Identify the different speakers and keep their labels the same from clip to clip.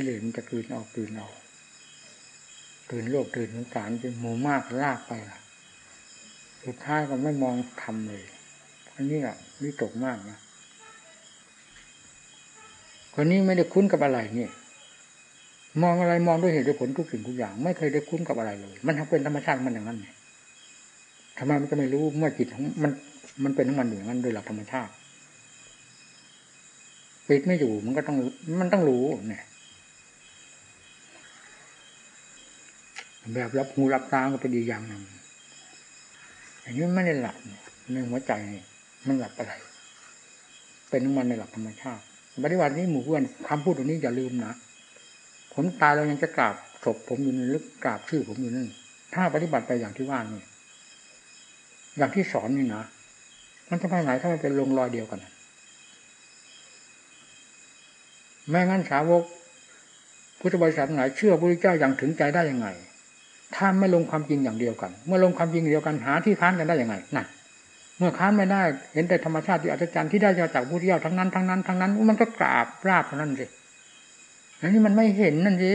Speaker 1: กิเลสมันจะกลืนออกกลืนออกกลืนโลกกลืนสงสารเป็นหมูมากลากไปล่ะสุดท้ายก็ไม่มองทำเลยอันนี้อะนี่ตกมากนะคนนี้ไม่ได้คุ้นกับอะไรเนี่ยมองอะไรมองด้วยเหตุด้วยผลทุกสิ่งทุกอย่าง ไม่เคยได้คุ้นกับอะไรเลย มันทำเป็นธรรมชาติมันอย่างนั้นเนี่ยทำไมมันจะไม่รู้เมื่อจิตของมัน มันเป็นของมันอย่างนั้นโดยหลักธรรมชาติปิดไม่อยู่มันก็ต้องมันต้องรู้เนี่ย แบบรับหูรับตาก็เป็นดีอย่างหนึ่งอย่างนี้ไม่ได้หลับในหัวใจนี่มันหลับอะไร เป็นมันในหลักธรรมชาติปฏิบัตินี้หมู่เพื่อนคำพูดตรงนี้อย่าลืมนะผมตายเรายังจะกราบศพผมอยู่นึกกราบชื่อผมอยู่นั่นถ้าปฏิบัติไปอย่างที่ว่านี่อย่างที่สอนนี่นะมันจะไปไหนถ้ามันเป็นลงรอยเดียวกันแม้งั้นสาวกพุทธบริษัทไหนเชื่อพระพุทธเจ้าอย่างถึงใจได้ยังไง ถ้าไม่ลงความจริงอย่างเดียวกัน เมื่อลงความจริงเดียวกันหาที่ค้านกันได้ยังไงนั่นเมื่อค้านไม่ได้ เห็นแต่ธรรมชาติที่อัศจรรย์ที่ได้จากพุทธเจ้าทั้งนั้นทั้งนั้นทั้งนั้น มันก็กราบราบเท่านั้นสิอันนี้มันไม่เห็นนั่นสิ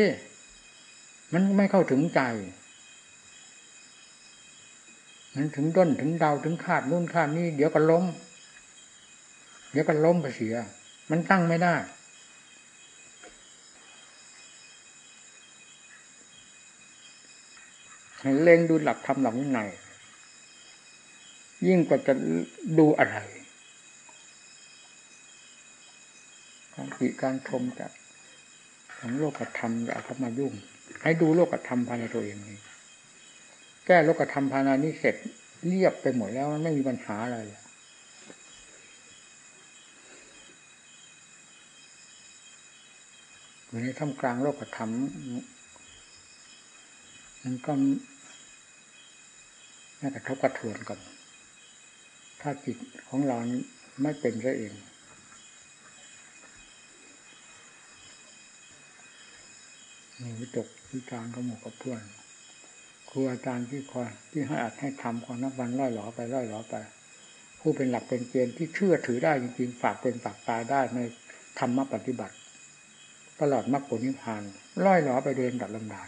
Speaker 1: มันไม่เข้าถึงใจมันถึงด้นถึงดาวถึงขาดนู่นขาดนี่เดี๋ยวก็ล้ม เดี๋ยวก็ล้มไปเสีย มันตั้งไม่ได้ เล็งดูหลักธรรมหลักวินัยยิ่งกว่าจะดูอะไร การติการชมจากของโลกธรรมอย่าเข้ามายุ่ง ให้ดูโลกธรรมภายในตัวเองนี่แก้โลกธรรมภายในนี้เสร็จเรียบไปหมดแล้วไม่มีปัญหาอะไรอยู่ในท่ามกลางโลกธรรมมันก็ ไม่กระทบกระเทือนกันถ้าจิตของเราไม่เป็นซะเอง มีวิตกวิจารก็หมู่กับเพื่อนครูอาจารย์ที่คอยที่ให้อัดให้ทำของนับวันร้อยหลอไปร้อยหลอไป ผู้เป็นหลักเป็นเกณฑ์ที่เชื่อถือได้จริงๆฝากเป็นฝากตายได้ในธรรมปฏิบัติ ตลอดมรรคผลนิพพานร้อยหลอไปเดินดับลำดา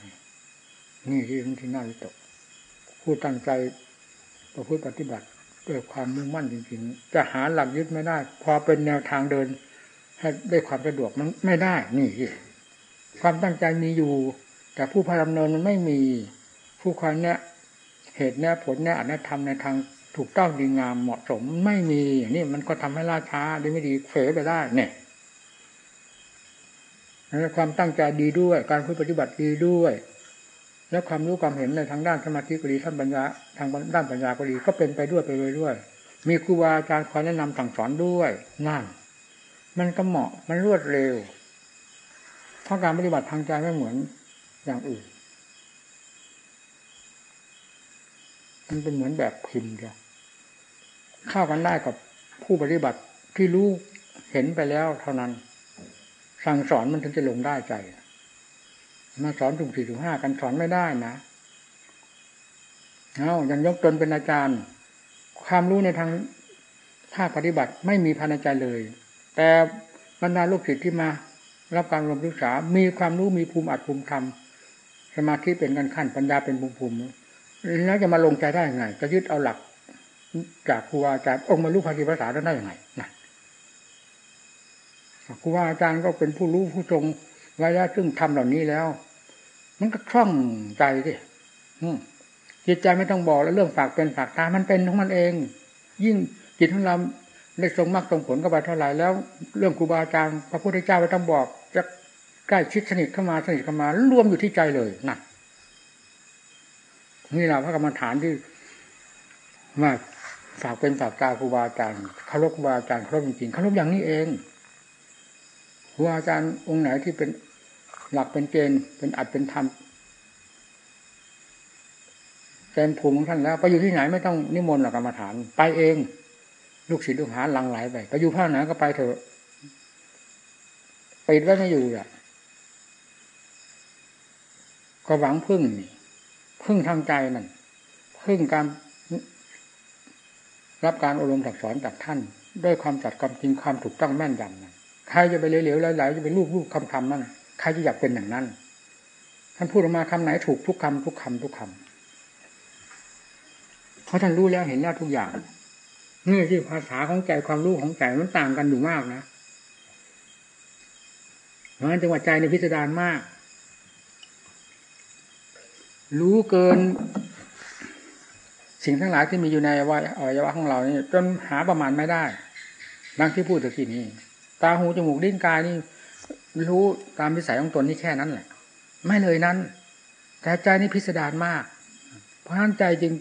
Speaker 1: นี่ที่ที่น่าวิตกผู้ตั้งใจ ประพฤติปฏิบัติด้วยความมุ่งมั่นจริงๆจะหาหลักยึดไม่ได้ พอเป็นแนวทางเดิน ให้ได้ความสะดวกมันไม่ได้ นี่ความตั้งใจมีอยู่ แต่ผู้พาดำเนินมันไม่มีผู้คอยเนี้ยเหตุเนี้ยผลเนี้ยอันนี้ทำในทางถูกต้องดีงามเหมาะสมไม่มีนี้มันก็ทำให้ล่าช้าดีไม่ดีเผลไปได้เนี่ยความตั้งใจดีด้วย การปฏิบัติดีด้วย และความรู้ความเห็นในทางด้านสมาธิก็ดีท่านปัญญาทางด้านปัญญาก็ดีก็เป็นไปด้วยไปเลยด้วย มีครูบาอาจารย์คอยแนะนำสั่งสอนด้วยนั่นมันก็เหมาะมันรวดเร็วเพราะการปฏิบัติทางใจไม่เหมือนอย่างอื่น มันเป็นเหมือนแบบพิมพ์เดียวเข้ากันได้กับผู้ปฏิบัติที่รู้เห็นไปแล้วเท่านั้น สั่งสอนมันถึงจะลงได้ใจ มาสอนถุงสี่ถุงห้ากันสอนไม่ได้นะเอาย่างยกตนเป็นอาจารย์ ความรู้ในทางภาคปฏิบัติไม่มีภายในใจเลย แต่บรรดาลูกศิษย์ที่มา รับการรวมศึกษา มีความรู้มีภูมิอัดภูมิธรรมสมาธิเป็นกันขั้นปัญญาเป็นภูมิภูมิแล้วจะมาลงใจได้ยังไง จะยึดเอาหลัก จากครูอาจารย์องค์มารู้ภาษีภาษาได้ยังไงนะครูอาจารย์ก็เป็นผู้รู้ผู้ทรง ไว้แล้วซึ่งทำเหล่านี้แล้ว มันก็คล่องใจดิจิตใจไม่ต้องบอกแล้วเรื่องฝากเป็นฝากตามันเป็นของมันเอง ยิ่งจิตของเราได้ทรงมากทรงผลก็ไปเท่าไหร่แล้ว เรื่องครูบาอาจารย์พระพุทธเจ้าไม่ต้องบอกจะใกล้ชิดสนิทเข้ามาสนิทเข้ามารวมอยู่ที่ใจเลยนั่นนี่แหละพระกรรมฐานที่ว่าฝากเป็นฝากตาครูบาอาจารย์เคารพครูบาอาจารย์เคารพจริงๆเคารพอย่างนี้เองครูบาอาจารย์องค์ไหนที่เป็น หลักเป็นเกณฑ์เป็นอัดเป็นธรรมเต็มภูมิของท่านแล้วไปอยู่ที่ไหนไม่ต้องนิมนต์หลักกรรมฐาน ไปเอง ลูกศิษย์ลูกหาหลังไหลไปไปอยู่ภาคไหนก็ไปเถอะปิดไว้ไม่อยู่อะ ก็หวังพึ่งนี่พึ่งทางใจนั่นพึ่งการรับการอบรมถักสอนจากท่าน ด้วยความจัดความจริงความถูกต้องแม่นยำนั่นใครจะไปเหลวๆไหลๆจะไปรูปรูปคำคำนั่น ใครจะอยากเป็นอย่างนั้นท่านพูดออกมาคำไหนถูกทุกคำทุกคำทุกคำเพราะท่านรู้แล้วเห็นแล้วทุกอย่างนี่ที่ภาษาของใจความรู้ของใจมันต่างกันอยู่มากนะเพราะฉะนั้นจังหวะใจในพิสดารมาก รู้เกิน สิ่งทั้งหลายที่มีอยู่ในอวัยวะของเรานี่จนหาประมาณไม่ได้ ดังที่พูดตะกี้นี้ ตาหูจมูกลิ้นกายนี่ รู้ตามวิสัยของตนนี่แค่นั้นแหละ ไม่เลยนั้น แต่ใจนี่พิสดารมาก เพราะฉะนั้นใจจึง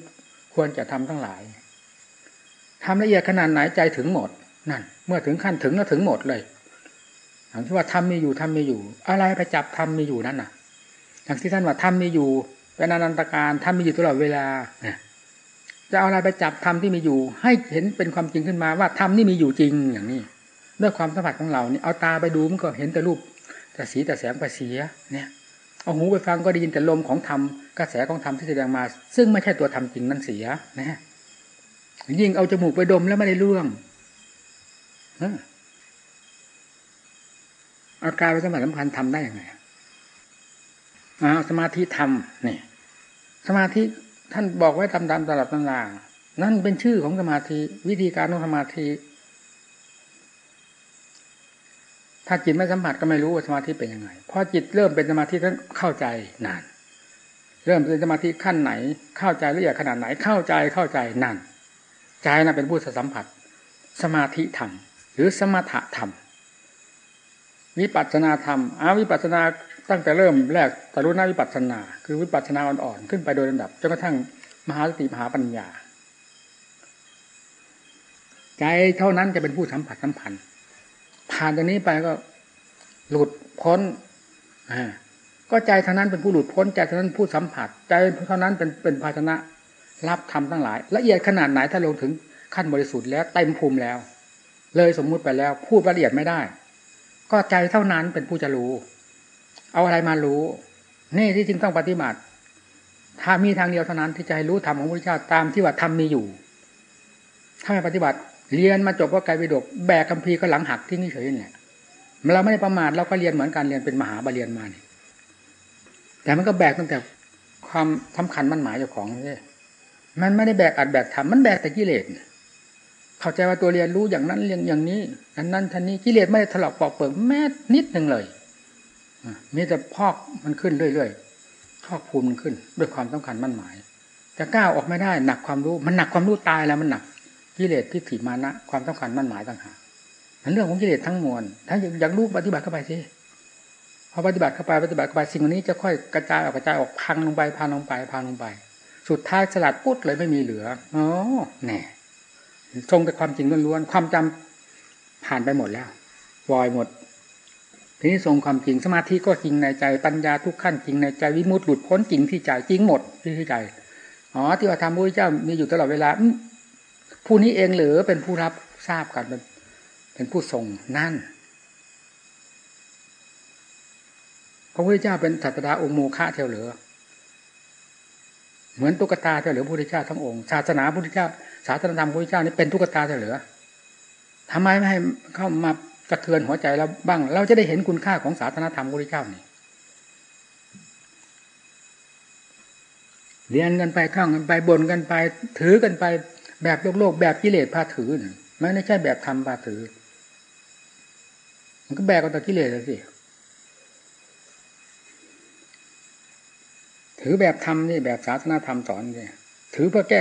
Speaker 1: ควรจะทำทั้งหลายทำละเอียดขนาดไหนใจถึงหมดนั่น เมื่อถึงขั้นถึงแล้วถึงหมดเลยอย่างที่ว่าทำมีอยู่ทำมีอยู่ อะไรไปจับทำมีอยู่นั่นน่ะ อย่างที่ท่านว่าทำมีอยู่เป็นอนันตการทำมีอยู่ตลอดเวลาจะเอาอะไรไปจับทำที่มีอยู่ ให้เห็นเป็นความจริงขึ้นมาว่าทำนี่มีอยู่จริงอย่างนี้ ด้วยความสัมผัสของเราเนี่ยเอาตาไปดูมันก็เห็นแต่รูปแต่สีแต่แสงไปเสียเนี่ยเอาหูไปฟังก็ได้ยินแต่ลมของธรรมกระแสของธรรมที่แสดงมา ซึ่งไม่ใช่ตัวธรรมจริงนั่นเสียนะยิ่งเอาจมูกไปดมแล้วไม่ได้เรื่องอาการไปสัมผัสสัมพันธ์ทำได้ยังไงอาสมาธิทำนี่สมาธิท่านบอกไว้ตามๆตลับตำรานั่นเป็นชื่อของสมาธิ วิธีการของสมาธิ ถ้าจิตไม่สัมผัสก็ไม่รู้ว่าสมาธิเป็นยังไงพอจิตเริ่มเป็นสมาธิท่านเข้าใจนาน เริ่มเป็นสมาธิขั้นไหน เข้าใจละเอียดขนาดไหนเข้าใจเข้าใจนั่นใจนะเป็นผู้สัมผัส สมาธิธรรม หรือสมถะธรรมวิปัสนาธรรมอาวิปัสนาตั้งแต่เริ่มแรกตรุณวิปัสนา คือวิปัสนาอ่อนๆขึ้นไปโดยลำดับจนกระทั่งมหาสติมหาปัญญา ใจเท่านั้นจะเป็นผู้สัมผัสสัมพันธ์ ผ่านตรงนี้ไปก็หลุดพ้นก็ใจเท่านั้นเป็นผู้หลุดพ้นใจเท่านั้นผู้สัมผัส ใจเท่านั้นเป็นเป็นภาชนะ รับทำทั้งหลาย ละเอียดขนาดไหนถ้าลงถึงขั้นบริสุทธิ์แล้วเต็มภูมิแล้ว เลยสมมุติไปแล้ว พูดละเอียดไม่ได้ ก็ใจเท่านั้นเป็นผู้จะรู้ เอาอะไรมารู้ นี่ที่จึงต้องปฏิบัติ ถ้ามีทางเดียวเท่านั้นที่จะให้รู้ธรรมของพระพุทธเจ้าตามที่ว่าธรรมมีอยู่ ถ้าไม่ปฏิบัติ เรียนมาจบก็ไกลไปดกแบกคัมภีร์ก็หลังหักที่นี่เฉยเนี่ยเราไม่ได้ประมาทเราก็เรียนเหมือนกันเรียนเป็นมหาบาเรียนมาเนี่ยแต่มันก็แบกตั้งแต่ความสำคัญมั่นหมายเจ้าของนี่มันไม่ได้แบกอัดแบกทำมันแบกแต่กิเลสเข้าใจว่าตัวเรียนรู้อย่างนั้นเรียนอย่างนี้อันนั้นท่านนี้กิเลสไม่ได้ถลอกปอกเปิดแม้นิดหนึ่งเลยมีแต่พอกมันขึ้นเรื่อยๆพอกภูมิมันขึ้น ด้วยความสำคัญมั่นหมายจะก้าวออกไม่ได้หนักความรู้ มันหนักความรู้ตายแล้วมันหนัก กิเลสที่ถีมานะความสำคัญมั่นหมายต่างหากมันเรื่องของกิเลสทั้งมวลถ้าอยากรู้ปฏิบัติเข้าไปสิพอปฏิบัติเข้าไปปฏิบัติเข้าไปสิ่งนี้จะค่อยกระจายออกกระจายออกพังลงไปพังลงไปพังลงไป สุดท้ายสลัดปุ๊ดเลยไม่มีเหลืออ๋อแน่ทรงแต่ความจริงล้วนๆความจำผ่านไปหมดแล้ววอยหมดทีนี้ทรงความจริงสมาธิก็จริงในใจปัญญาทุกขั้นจริงในใจวิมุตติหลุดพ้นจริงที่ใจจริงหมดที่ใจอ๋อที่ว่าทำพระเจ้ามีอยู่ตลอดเวลา ผู้นี้เองหรือเป็นผู้รับทราบกันเป็นเป็นผู้ทรงนั่น พระพุทธเจ้าเป็นสัตดาองค์โมฆะเทวเหลือ เหมือนตุ๊กตาเถลือพระพุทธเจ้าทั้งองค์ศาสนาพระพุทธเจ้าศาสนาธรรมพระพุทธเจ้านี่เป็นตุ๊กตาเถลือทำไมไม่ให้เข้ามากระเทือนหัวใจเราบ้าง เราจะได้เห็นคุณค่าของศาสนาธรรมพระพุทธเจ้านี่เรียนกันไปท่องกันไปบ่นกันไป ถือกันไป แบบโลกโลกแบบกิเลสพาถือไม่ใช่แบบธรรมพาถือ มันก็แบกเอาแต่กิเลสสิถือแบบธรรมนี่แบบศาสนาธรรมสอนนี่ถือเพื่อแก้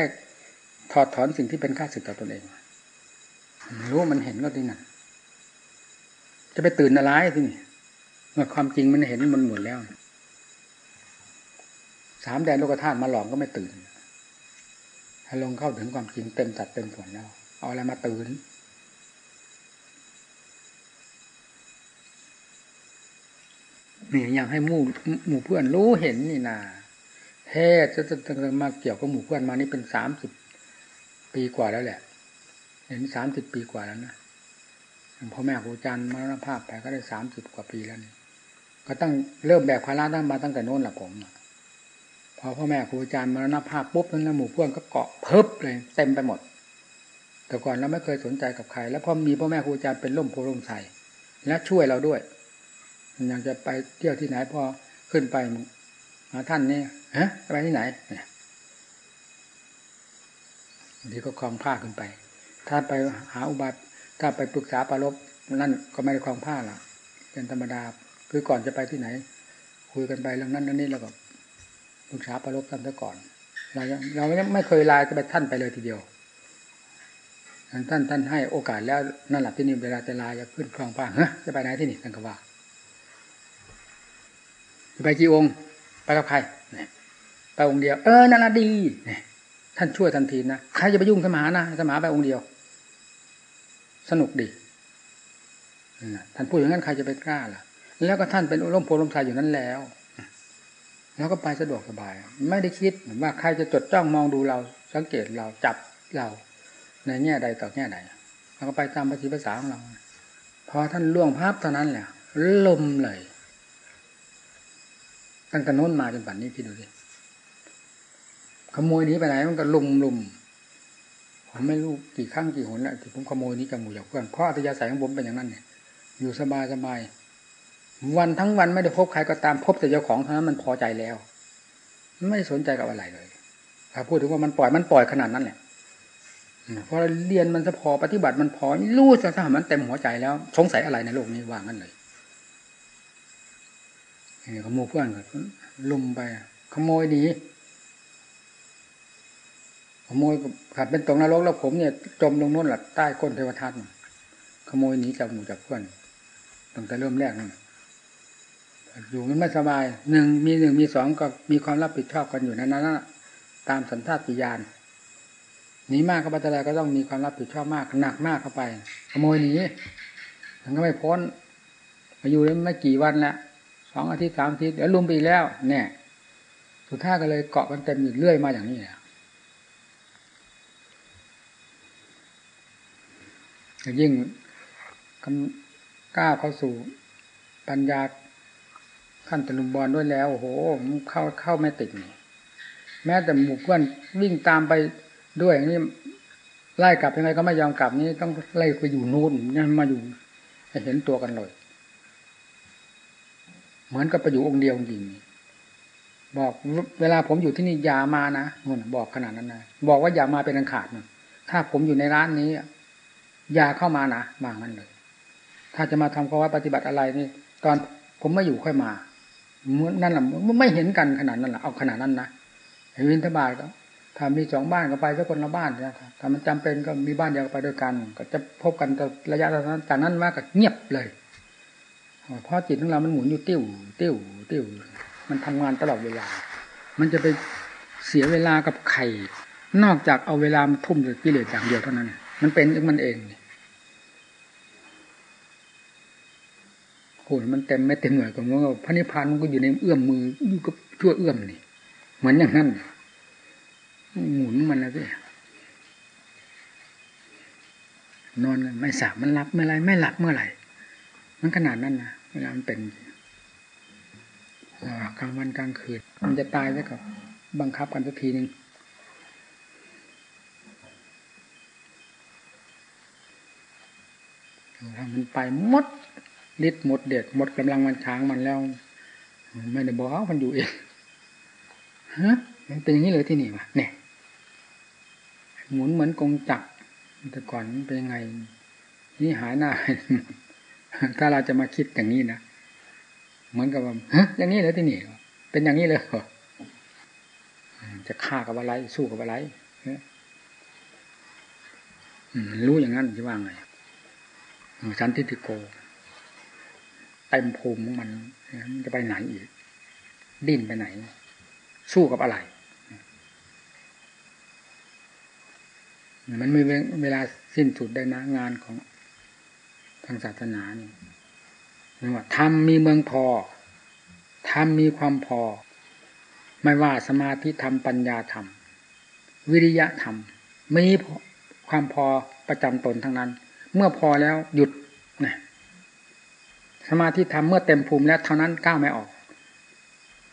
Speaker 1: ถอดถอนสิ่งที่เป็นข้าศึกต่อตนเองรู้มันเห็นก็ที่นั่นจะไปตื่นอะไรที่นี่เมื่อความจริงมันเห็นมันหมดแล้ว สามแดนโลกธาตุมาหลอกก็ไม่ตื่น ให้ลงเข้าถึงความจริงเต็มจัดเต็มส่วนแล้ว เอาอะไรมาตื่นนี่อยากให้หมู่หมู่เพื่อนรู้เห็นนี่นาเทศจะจะมาเกี่ยวกับหมู่เพื่อนมานี่เป็นสามสิบปีกว่าแล้วแหละ เห็นสามสิบปีกว่าแล้วนะพ่อแม่ครูอาจารย์มรณภาพไปก็ได้สามสิบกว่าปีแล้วนี่ก็ตั้งเริ่มแบกภาระนั้นมาตั้งแต่โน้นแหละผม พอพ่อแม่ครูอาจารย์มรณภาพปุ๊บนั้นหมู่เพื่อนก็เกาะเพิบเลย เต็มไปหมด แต่ก่อนเราไม่เคยสนใจกับใคร แล้วพอมีพ่อแม่ครูอาจารย์เป็นร่มโพล่มใสและช่วยเราด้วยอยากจะไปเที่ยวที่ไหนพอขึ้นไปหาท่านนี่ฮะไปที่ไหนบางทีก็คลองผ้าขึ้นไป ถ้าไปหาอุบัติถ้าไปปรึกษาปรบนั่นก็ไม่ได้คลองผ้าละเป็นธรรมดาคือก่อนจะไปที่ไหน คุยกันไปเรื่องนั้นเรื่องนี้แล้วก็ ปรึกษาปรบกันซะก่อน เราเราไม่เคยไลน์จะไปท่านไปเลยทีเดียวท่านท่านให้โอกาสแล้วนั่นแหละที่นี่เวลาจะลาจะขึ้นคลองผ้าฮ้จะไปไหนที่นี่ท่านก็ว่าจะไปกี่องค์ไปกับใครไปองค์เดียว เออนั่นละดีท่านช่วยทันทีนะใครจะไปยุ่งสมานะสมาไปองค์เดียว สนุกดีท่านพูดอย่างนั้นใครจะไปกล้าล่ะ แล้วก็ท่านเป็นร่มโพล่มไทรอยู่นั้นแล้ว แล้วก็ไปสะดวกสบาย ไม่ได้คิดว่าใครจะจดจ้องมองดูเรา สังเกตเราจับเราในแง่ใดต่อแง่ใดเราก็ไปตามภาษีภาษาของเราพอท่านล่วงภาพเท่านั้นแหละลมเลยตั้งแต่น้นมาจนปัจจุบันนี้พี่ดูสิขโมยนี้ไปไหนมันก็ลุมลุมผมไม่รู้กี่ครั้งกี่หนแล้วที่ผมขโมยนี้จากหมู่จากเพื่อนเพราะอัตยาศัยของผมเป็นอย่างนั้นเนี่ยอยู่สบายสบาย วันทั้งวันไม่ได้พบใครก็ตามพบแต่เจ้าของเท่านั้นมันพอใจแล้ว ไม่สนใจกับอะไรเลยถ้าพูดถึงว่ามันปล่อยมันปล่อยขนาดนั้นแหละพอเรียนมันพอปฏิบัติมันพอรู้จะถ้ามันเต็มหัวใจแล้ว สงสัยอะไรในโลกนี้วางั้นเลยขโมยเพื่อนก็ลุมไป ขโมยหนีขโมยขัดเป็นตรงนรกแล้วผมเนี่ยจมลงนู้นแหละใต้ก้นเทวทัตขโมยหนีจากหมู่จากเพื่อนตั้งแต่เริ่มแรกนั่น อยู่มันไม่สบายหนึ่งมีหนึ่งมีสองก็มีความรับผิดชอบกันอยู่นั้นนะตามสัญชาติญาณหนีมากก็บัตรก็ต้องมีความรับผิดชอบมากหนักมากเข้าไปขโมยหนีมันก็ไม่พ้นมาอยู่ได้ไม่กี่วันแล้วสองอาทิตย์สามอาทิตย์เดี๋ยวลุมไปแล้ว เนี่ย สุดท้ายก็เลยเกาะกันเต็มอยู่เรื่อยมาอย่างนี้แหละยิ่งกล้าเข้าสู่ปัญญา ขั้นตะลุมบอลด้วยแล้วโอ้โหเข้าเข้าไม่ติดนี่แม้แต่หมู่เพื่อนวิ่งตามไปด้วยนี่ไล่กลับยังไงก็ไม่ยอมกลับนี่ต้องไล่ไปอยู่นู่นนี่มาอยู่เห็นตัวกันเลย เหมือนกับไปอยู่องค์เดียวจริงบอกเวลาผมอยู่ที่นี่อย่ามานะนบอกขนาดนั้นนะบอกว่าอย่ามาเป็นอันขาดนะถ้าผมอยู่ในร้านนี้อย่าเข้ามานะมางั้นเลย ถ้าจะมาทำข้อว่าปฏิบัติอะไรนี่ ตอนผมไม่อยู่ค่อยมา นั่นแหละไม่เห็นกันขนาดนั้นแหละเอาขนาดนั้นนะวินทบาทก็ถ้ามีสองบ้านก็ไปสักคนละบ้านนะถ้ามันจำเป็นก็มีบ้านเดียวไปด้วยกัน ก็จะพบกันแต่ระยะนั้นจากนั้นมาก็เงียบเลยเพราะจิตของเรามันหมุนอยู่ติ้วติ้วติ้วมันทำงานตลอดเวลา มันจะไปเสียเวลากับไข่นอกจากเอาเวลามาทุ่มกับกิเลสอย่างเดียวเท่านั้น มันเป็นมันเอง โหมันเต็มไม่เต็มหน่วยกับว่าพระนิพพานมันก็อยู่ในเอื้อมมืออยู่กับชั่วเอื้อมนี่เหมือนอย่างนั้นหมุนมันแล้วสินอนไม่สาบมันหลับเมื่อไรไม่หลับเมื่อไหร่ มันขนาดนั้นนะเวลามันเป็นกลางวันกลางคืน มันจะตายแล้วก็บังคับกันสักทีหนึ่งถ้ามันไปมด ฤทธิ์หมดเด็ดหมดกำลังมันช้างมันแล้ว ไม่ได้บอกมันอยู่เองฮะมันเป็นอย่างนี้เลยที่นี่วะเนี่ย หมุนเหมือนกงจักรแต่ก่อนเป็นยังไง นี่หายหน้า ถ้าเราจะมาคิดอย่างนี้นะเหมือนกับว่าฮะอย่างนี้เลยที่นี่เป็นอย่างนี้เลยเหรอจะฆ่ากับอะไร สู้กับอะไรรู้อย่างนั้นจะว่าไงสันติติโก เต็มภูมิของมันมันจะไปไหนอีก ดิ้นไปไหน สู้กับอะไร มันไม่เวลาสิ้นสุดได้นะงานของทางศาสนานี่ว่าทำมีเมืองพอทำมีความพอ ไม่ว่าสมาธิธรรมปัญญาธรรม วิริยะธรรมมีความพอประจำตนทั้งนั้น เมื่อพอแล้วหยุด สมาธิธรรมเมื่อเต็มภูมิแล้วเท่านั้นก้าวไม่ออก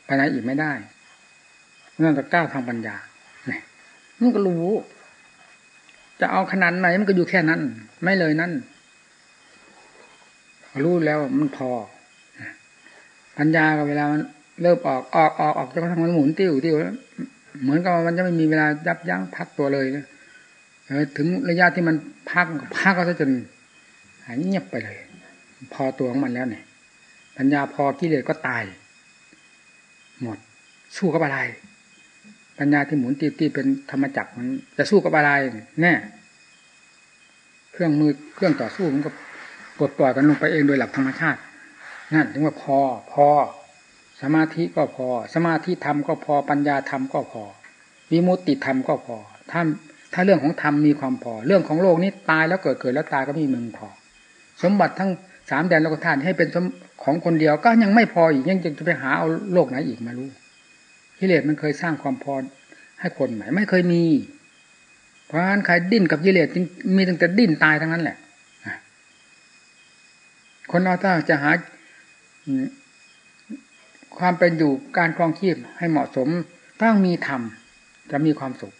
Speaker 1: ไปไหนอีกไม่ได้เนื่องจากก้าวทางปัญญาเนี่ยมันก็รู้ จะเอาขนาดไหนมันก็อยู่แค่นั้น ไม่เลยนั่นรู้แล้วมันพอ ปัญญากับเวลามันเริ่มออกออกออกออกจนกระทั่งมันหมุนติ้วติ้วเหมือนกับมันจะไม่มีเวลายับยั้งพักตัวเลยนะถึงระยะที่มันพักพักก็จะจนหายเงียบไปเลย พอตัวของมันแล้วเนี่ยปัญญาพอกิเลสก็ตาย หมด สู้กับอะไร ปัญญาที่หมุนตีตีเป็นธรรมจักรมันจะสู้กับอะไรแน่เครื่องมือเครื่องต่อสู้มันก็ปลดปล่อยกันลงไปเองโดยหลักธรรมชาตินั่นถึงว่าพอพอ สมาธิก็พอ สมาธิธรรมก็พอปัญญาธรรมก็พอวิมุตติธรรมก็พอถ้าถ้าเรื่องของธรรมมีความพอ เรื่องของโลกนี้ตายแล้วเกิดเกิดแล้วตายก็มีมึงพอ สมบัติทั้ง สามแดนโลกธาตุให้เป็นของคนเดียวก็ยังไม่พออีกยังจะไปหาเอาโลกไหนอีกมารู้กิเลสมันเคยสร้างความพอให้คนไหมไม่เคยมี เพราะฉะนั้นใครดิ้นกับกิเลสมีตั้งแต่ดิ้นตายทั้งนั้นแหละคนเราถ้าจะหาความเป็นอยู่การครองชีพให้เหมาะสมต้องมีธรรมจะมีความสุข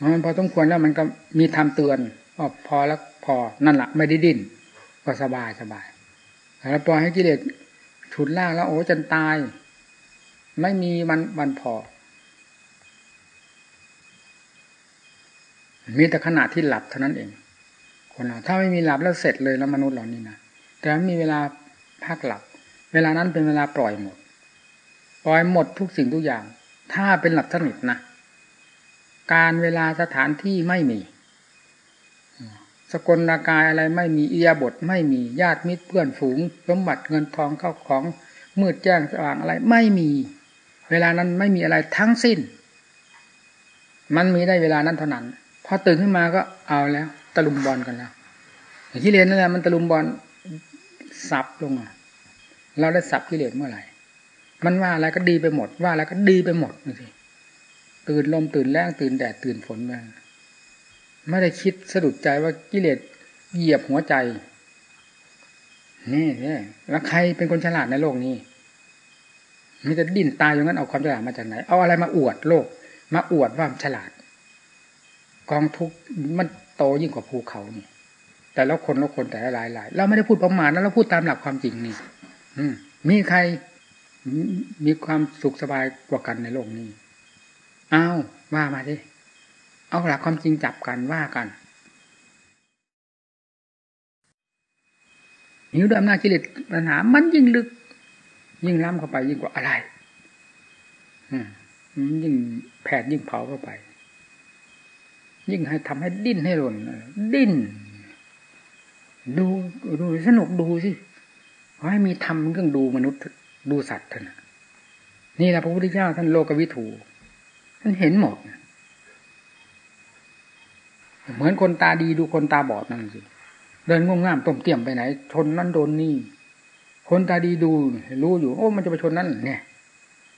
Speaker 1: มันพอต้องควรแล้วมันก็มีธรรมเตือนว่าพอแล้วพอนั่นแหละไม่ได้ดิ้น ก็สบายสบายแล้วปล่อยให้กิเลสฉุดล่างแล้วโอ้จนตาย ไม่มีมันวันพอ มีแต่ขณะที่หลับเท่านั้นเอง คนเราถ้าไม่มีหลับแล้วเสร็จเลยแล้วมนุษย์เหล่านี้นะแต่มีเวลาพักหลับ เวลานั้นเป็นเวลาปล่อยหมด ปล่อยหมดทุกสิ่งทุกอย่าง ถ้าเป็นหลับสนิทนะการเวลาสถานที่ไม่มี สกลนากายอะไรไม่มีอียบทไม่มีญาติมิตรเพื่อนฝูงสมบัติเงินทองเข้าของมืดแจ้งสว่างอะไรไม่มี เวลานั้นไม่มีอะไรทั้งสิ้น มันมีได้เวลานั้นเท่านั้นพอตื่นขึ้นมาก็เอาแล้วตะลุมบอลกันแล้วที่เรียนนั่นแหละมันตะลุมบอลสับลงเราได้สับกิเลสเมื่อไหร่มันว่าอะไรก็ดีไปหมด ว่าอะไรก็ดีไปหมดนี่สิตื่นลมตื่นแรงตื่นแดดตื่นฝนมา ไม่ได้คิดสะดุดใจว่ากิเลสเหยียบหัวใจ นี่นี่แล้วใครเป็นคนฉลาดในโลกนี้มันจะดิ้นตายอย่างนั้นเอาความฉลาดมาจากไหน เอาอะไรมาอวดโลก มาอวดว่าฉลาด กองทุกมันโตยิ่งกว่าภูเขานี่ แต่แล้วคนแล้วคนแต่ละหลายหลายเราไม่ได้พูดประมาทแล้วเราพูดตามหลักความจริงนี่ อืมมีใครมีความสุขสบายกว่ากันในโลกนี้เอาว่ามาดิ เอาหลักความจริงจับกันว่ากันหิวด้วยอำนาจกิเลสปัญหา มันยิ่งลึก ยิ่งล้ำเข้าไปยิ่งกว่าอะไรอืมยิ่งแผดยิ่งเผาเข้าไป ยิ่งให้ทำให้ดิ้นให้หล่นดิ้น ดูดูสนุกดูสิขอให้มีทำเรื่องดูมนุษย์ดูสัตว์ท่านนี่แหละพระพุทธเจ้าท่านโลกวิถูท่านเห็นหมด เหมือนคนตาดีดูคนตาบอดนั่นสิเดินง่วงง่ามต้มเตี่ยมไปไหน ชนนั่นโดนนี่ คนตาดีดูรู้อยู่ โอ้ มันจะไปชนนั่นเนี่ย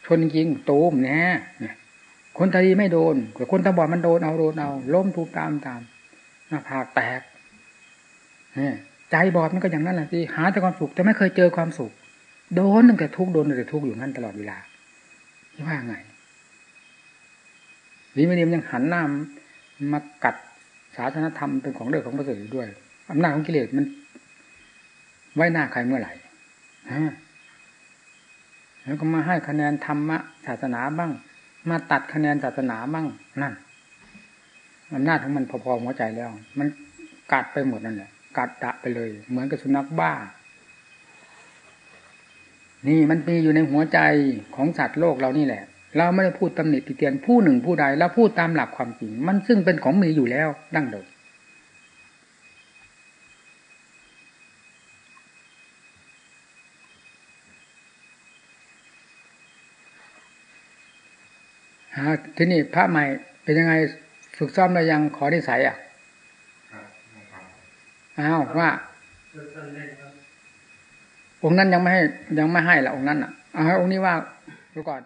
Speaker 1: ชนจริงโตมเนี่ยคนตาดีไม่โดนแต่คนตาบอดมันโดนเอาโดนเอาล้มถูกตามตามหน้าผากแตกเนี่ยใจบอดมันก็อย่างนั้นแหละที่หาแต่ความสุขแต่ไม่เคยเจอความสุข โดนตั้งแต่ทุกโดนตั้งแต่ทุกอยู่นั่นตลอดเวลาว่าไงดีไม่ดีมันยังหันหน้ามากัด ศาสนธรรมเป็นของเลือของประเสริฐด้วยอำนาจของกิเลสมัน ไว้หน้าใครเมื่อไหร่ฮะแล้วก็มาให้คะแนนธรรมะศาสนาบ้าง มาตัดคะแนนศาสนาบ้างนั่นอำนาจของมันพอๆหัวใจแล้ว มันกัดไปหมดนั่นแหละกัดดะไปเลย เหมือนกับสุนัขบ้า นี่มันมีอยู่ในหัวใจของสัตว์โลกเรานี่แหละ เราไม่ได้พูดตำหนิติเตียนผู้หนึ่งผู้ใดเราพูดตามหลักความจริง มันซึ่งเป็นของมีอยู่แล้วดั้งเดิมฮะที่นี่พระใหม่เป็นยังไงฝึกซ้อมแล้วยังขอนิสัยอะอ้าวว่าองค์นั้นยังไม่ให้ยังไม่ให้ละองค์นั้นอะเอาให้องค์นี้ว่าดูก่อน